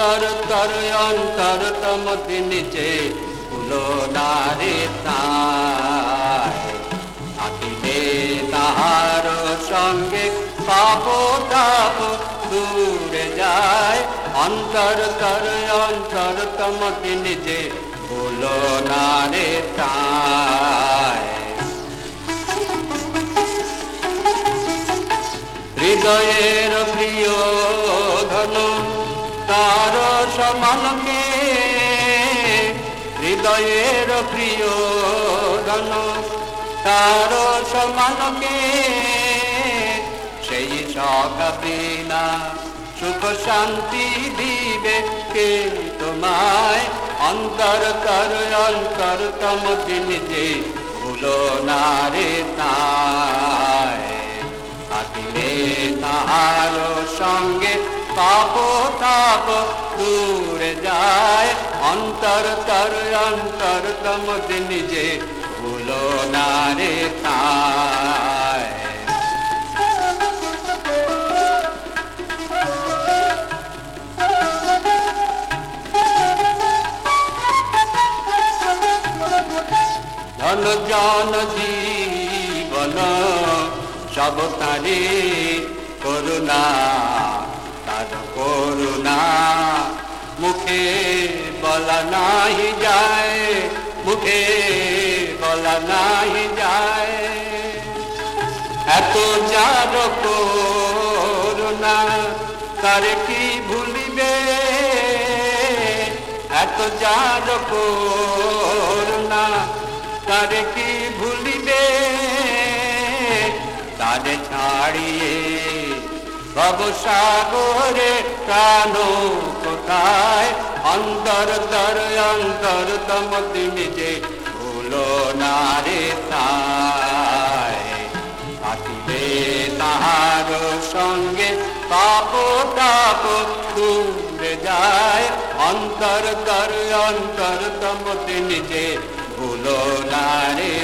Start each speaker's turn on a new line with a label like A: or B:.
A: অন্তর তর অন্তর তমতি নিচে ফুলো নারে থাকিলে তাহার সঙ্গে পাপ তাপ, দূরে যায় অন্তর তর অন্তর তমতি নিচে ফুলো তায় হৃদয়ের প্রিয় ধন তার সমানকে হৃদয়ের প্রিয় ধন তার সমানকে সেই সকাবিনা সুখ শান্তি দিবে কে? তোমায় অন্তর কর, অন্তর তম দিন যে ভুলো না রে তায় পাপ তাপ, দূরে যায়। অন্তর তর, অন্তর তম নিজে ভুলো না রে তায় ধন, জন, জীবন, সব তারে করুণা। মুখে বলা নাহি যায়, মুখে বলা নাহি যায়। এত যার করুণা তার কি ভুলিবে? এত যার করুণা তার কি ভুলিবে? তারে ছাড়িয়ে ভবসাগরে প্রাণ কোথায়? অন্তর তর অন্তর তম নিজে ভুলো না রে তাহার সঙ্গে পাপ, তাপ দূরে যায়। অন্তর তর অন্তর তম নিজে ভুলো না রে